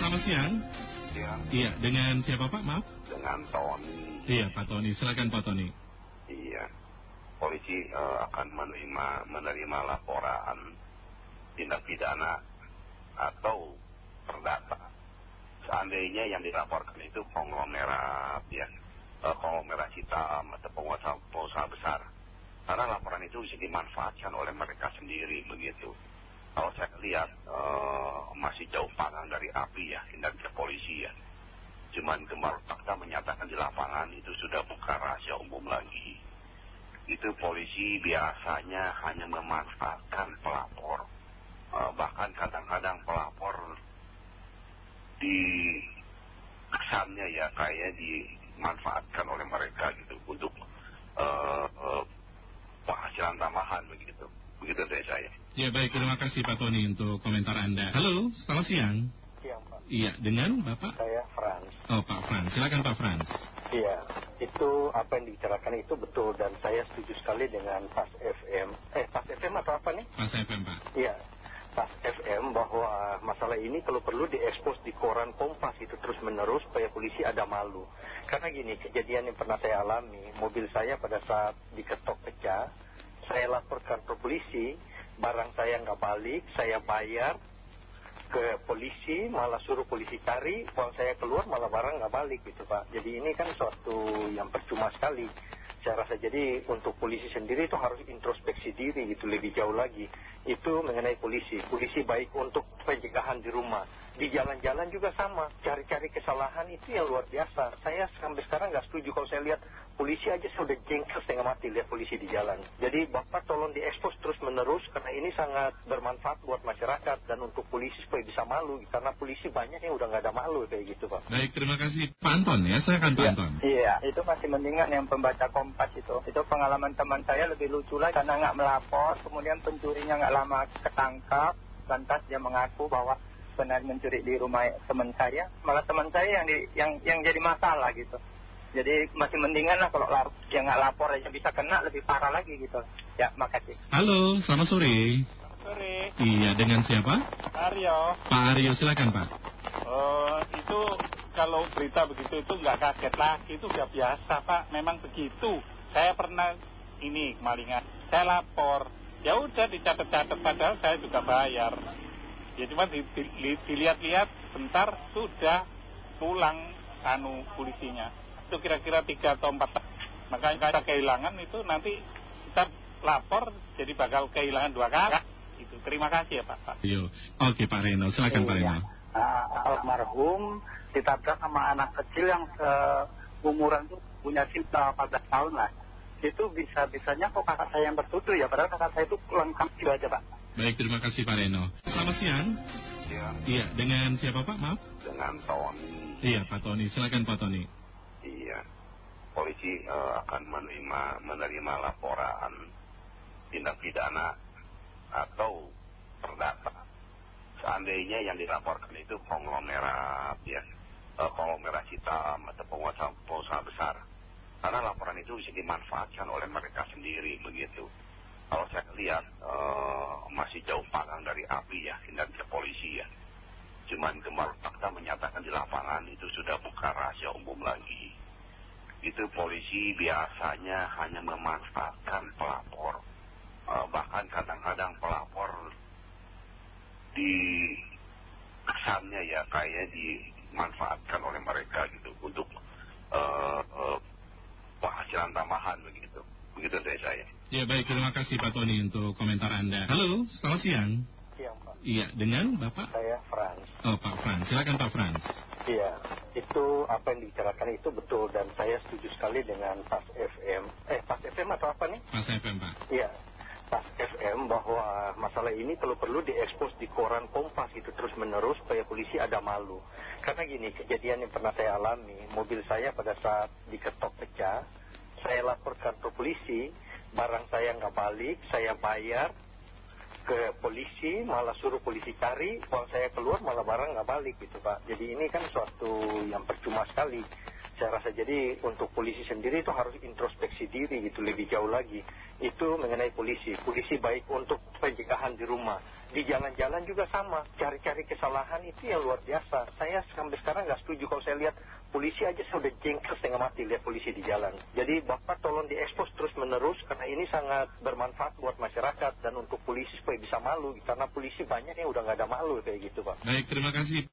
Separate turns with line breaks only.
selamat siang.
Ya,
Iya, dengan siapa Pak? Maaf.
dengan Tony.
Iya, Pak Tony. Silakan Pak Tony.
Iya. Polisi eh, akan menerima menerima laporan tindak pidana atau perdata. Seandainya yang dilaporkan itu konglomerat ya, eh, konglomerat Citam atau pengusaha pengusaha besar. Karena laporan itu bisa dimanfaatkan oleh mereka sendiri begitu. Kalau saya lihat eh, masih jauh panggang dari api ya, kinerja polisi ya. Cuman gemar fakta menyatakan di lapangan itu sudah bukan rahasia umum lagi. Itu polisi biasanya hanya memanfaatkan pelapor. Eh, bahkan kadang-kadang pelapor di kesannya ya kayak dimanfaatkan oleh mereka gitu untuk eh, eh, penghasilan tambahan begitu. Dari saya.
Ya, baik. Terima kasih Pak Tony untuk komentar Anda. Halo, selamat siang.
Siang Pak,
Iya, dengan Bapak?
saya Frans.
Oh, Pak Frans. Silakan Pak Frans.
Iya, itu apa yang dibicarakan itu betul dan saya setuju sekali dengan Pas FM. Eh, Pas FM atau apa nih?
Mas FM, Pak.
Iya, Pas FM bahwa masalah ini kalau perlu diekspos di koran Kompas itu terus menerus supaya polisi ada malu. Karena gini, kejadian yang pernah saya alami, mobil saya pada saat diketok pecah, saya laporkan ke polisi, barang saya nggak balik, saya bayar, ke polisi malah suruh polisi cari uang saya keluar malah barang nggak balik gitu pak. Jadi ini kan suatu yang percuma sekali saya rasa jadi untuk polisi sendiri itu harus introspeksi diri gitu lebih jauh lagi. Itu mengenai polisi. Polisi baik untuk pencegahan di rumah. Di jalan-jalan juga sama. Cari-cari kesalahan itu yang luar biasa. Saya sampai sekarang nggak setuju. Kalau saya lihat polisi aja sudah jengkel setengah mati lihat polisi di jalan. Jadi bapak tolong diekspos terus menerus karena ini sangat bermanfaat buat masyarakat dan untuk polisi supaya bisa malu. Karena polisi banyak yang udah nggak ada malu kayak gitu pak.
Baik, terima kasih. Pak Anton ya. Saya akan Pak Anton.
Iya, itu masih mendingan yang pembaca kompas itu. Itu pengalaman teman saya lebih lucu lagi karena nggak melapor, kemudian pencurinya nggak lama ketangkap, lantas dia mengaku bahwa benar mencuri di rumah teman saya, malah teman saya yang di, yang yang jadi masalah gitu. Jadi masih mendingan lah kalau lap, yang nggak lapor aja bisa kena lebih parah lagi gitu. Ya, makasih.
Halo, selamat sore.
Sore,
Iya, dengan siapa?
Aryo.
Pak Aryo, silakan Pak.
Oh, itu kalau berita begitu itu nggak kaget lagi, itu udah biasa Pak. Memang begitu. Saya pernah ini kemalingan, saya lapor. Ya udah dicatat-catat padahal saya juga bayar. Ya cuma di- di- di- dilihat-lihat bentar sudah pulang anu polisinya. Itu kira-kira tiga atau empat. Makanya kita kehilangan itu nanti kita lapor jadi bakal kehilangan dua kali. Itu. Terima kasih ya Pak. Pak.
Yo. Oke, Pak Reno. Silakan Pak Reno.
Ah, almarhum ditabrak sama anak kecil yang umuran tuh punya cinta 14 tahun lah. Itu bisa-bisanya kok kakak saya yang bertutur ya, padahal kakak saya itu lengkap itu aja Pak.
Baik, terima kasih Pak Reno. Selamat siang.
Ya,
Iya, dengan siapa Pak? Maaf.
dengan Tony.
Iya, Pak Tony. Silakan Pak Tony.
Iya. Polisi eh, akan menerima menerima laporan tindak pidana atau. Seandainya yang dilaporkan itu konglomerat ya, eh, konglomerat Citam atau pengusaha pengusaha besar. Karena laporan itu bisa dimanfaatkan oleh mereka sendiri begitu. Kalau saya lihat eh, masih jauh panggang dari api ya kinerja polisi ya. Cuman gemar fakta menyatakan di lapangan itu sudah bukan rahasia umum lagi. Itu polisi biasanya hanya memanfaatkan pelapor. Eh, bahkan kadang-kadang pelapor di kesannya ya kayak dimanfaatkan oleh mereka gitu untuk eh, eh, penghasilan tambahan begitu. Begitu dari saya.
Ya, baik. Terima kasih Pak Tony untuk komentar Anda. Halo, selamat siang.
siang pak
Iya, dengan Bapak?
saya Frans
Oh, Pak Frans. Silakan Pak Frans.
Iya, itu apa yang dibicarakan itu betul dan saya setuju sekali dengan Pas FM. Eh, Pas FM atau apa nih?
Mas FM, Pak.
Iya, Pas FM bahwa masalah ini kalau perlu diekspos di koran Kompas itu terus menerus supaya polisi ada malu. Karena gini, kejadian yang pernah saya alami, mobil saya pada saat diketok pecah, saya laporkan ke polisi, barang saya nggak balik, saya bayar, ke polisi malah suruh polisi cari uang saya keluar malah barang nggak balik gitu pak jadi ini kan suatu yang percuma sekali saya rasa jadi untuk polisi sendiri itu harus introspeksi diri gitu lebih jauh lagi. Itu mengenai polisi. Polisi baik untuk pencegahan di rumah. Di jalan-jalan juga sama. Cari-cari kesalahan itu yang luar biasa. Saya sampai sekarang nggak setuju kalau saya lihat polisi aja saya udah jengkel setengah mati lihat polisi di jalan. Jadi bapak tolong diekspos terus menerus karena ini sangat bermanfaat buat masyarakat dan untuk polisi supaya bisa malu. Karena polisi banyak yang udah nggak ada malu kayak gitu pak.
Baik, terima kasih.